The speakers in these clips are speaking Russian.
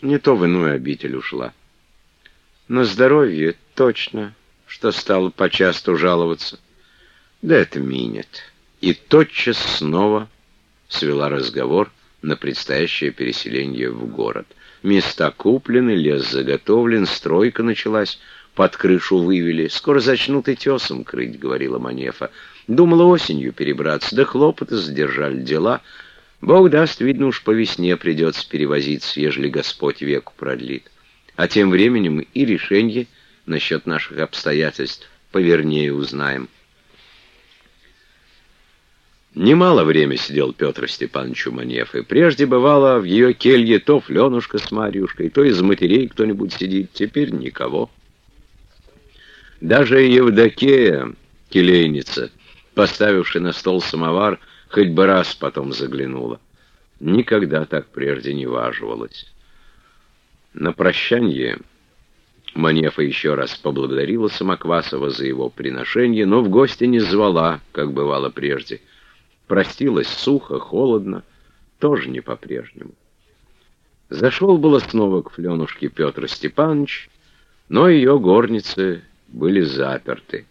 Не то в иную обитель ушла. На здоровье точно, что стала почасту жаловаться. Да это минет. И тотчас снова свела разговор на предстоящее переселение в город. Места куплены, лес заготовлен, стройка началась, под крышу вывели. Скоро зачнут и тесом крыть, — говорила Манефа. Думала осенью перебраться, да хлопоты задержали дела. Бог даст, видно уж по весне придется перевозиться, ежели Господь веку продлит. А тем временем и решение насчет наших обстоятельств повернее узнаем. Немало время сидел Петр Степанович у Манефы. Прежде бывало в ее келье то Фленушка с Марьюшкой, то из матерей кто-нибудь сидит, теперь никого. Даже Евдокея, келейница, поставившая на стол самовар, хоть бы раз потом заглянула. Никогда так прежде не важивалась. На прощанье Манефа еще раз поблагодарила Самоквасова за его приношение, но в гости не звала, как бывало прежде — Простилась сухо, холодно, тоже не по-прежнему. Зашел было снова к Фленушке Петр Степанович, но ее горницы были заперты.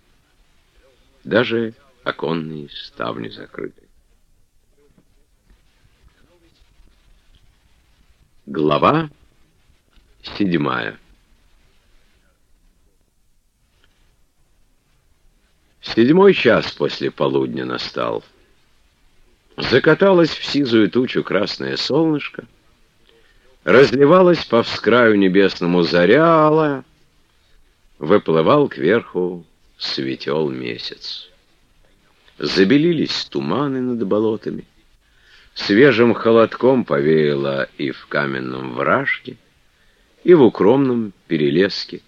Даже оконные ставни закрыты. Глава седьмая Седьмой час после полудня настал. Закаталось в сизую тучу красное солнышко, разливалась по вскраю небесному заря алая, выплывал кверху светел месяц. Забелились туманы над болотами, свежим холодком повеяло и в каменном вражке, и в укромном перелеске,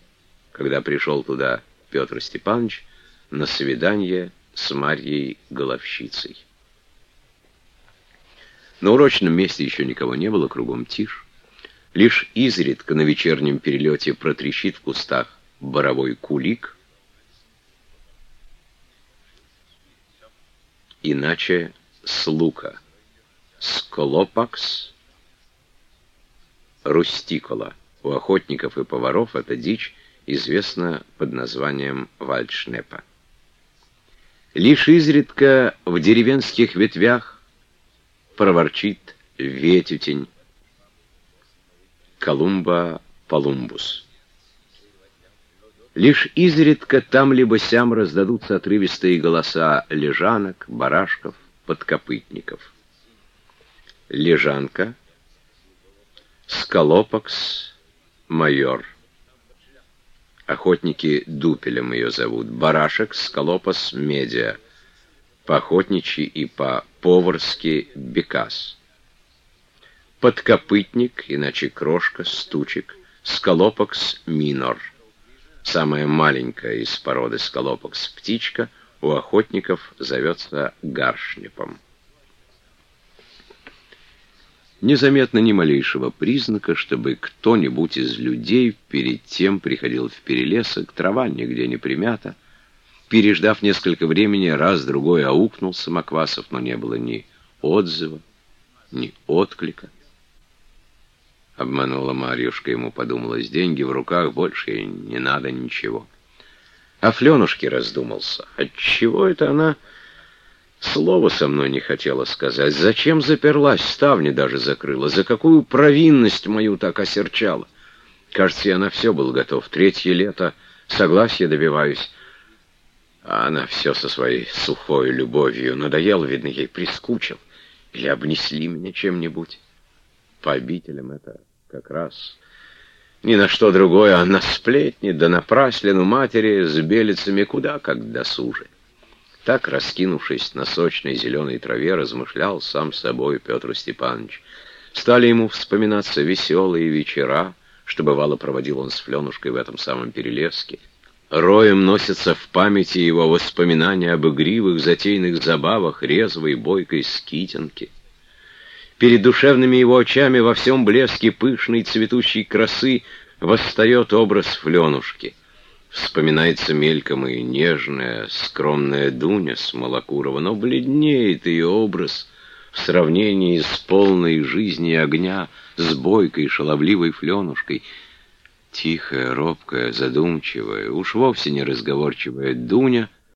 когда пришел туда Петр Степанович на свидание с Марьей Головщицей. На урочном месте еще никого не было, кругом тишь. Лишь изредка на вечернем перелете протрещит в кустах боровой кулик. Иначе слука. Сколопакс рустикола. У охотников и поваров эта дичь известна под названием вальдшнепа. Лишь изредка в деревенских ветвях проворчит ветютень. Колумба Полумбус. Лишь изредка там либо сям раздадутся отрывистые голоса лежанок, барашков, подкопытников. Лежанка, скалопакс, майор. Охотники дупелем ее зовут. Барашек, скалопас, медиа по-охотничьи и по-поварски бекас. Подкопытник, иначе крошка, стучек, скалопакс минор. Самая маленькая из породы скалопакс птичка у охотников зовется гаршнепом. Незаметно ни малейшего признака, чтобы кто-нибудь из людей перед тем приходил в перелесок, трава нигде не примята, Переждав несколько времени, раз-другой аукнул Самоквасов, но не было ни отзыва, ни отклика. Обманула Марьюшка, ему подумалось, деньги в руках, больше не надо ничего. А Фленушке раздумался, отчего это она слова со мной не хотела сказать, зачем заперлась, ставни даже закрыла, за какую провинность мою так осерчала. Кажется, я на все был готов, третье лето, согласия добиваюсь, а она все со своей сухой любовью. Надоел, видно, ей прискучил. Или обнесли меня чем-нибудь. По обителям это как раз ни на что другое, а на сплетни, да на праслину матери с белицами куда как досуже. Так, раскинувшись на сочной зеленой траве, размышлял сам собой Петр Степанович. Стали ему вспоминаться веселые вечера, что бывало проводил он с Фленушкой в этом самом перелеске. Роем носятся в памяти его воспоминания об игривых, затейных забавах резвой, бойкой скитинки. Перед душевными его очами во всем блеске пышной цветущей красы восстает образ Фленушки. Вспоминается мельком и нежная, скромная Дуня с Малакурова, но бледнеет ее образ в сравнении с полной жизни огня, с бойкой, шаловливой Фленушкой. Тихая, робкая, задумчивая, уж вовсе не разговорчивая Дуня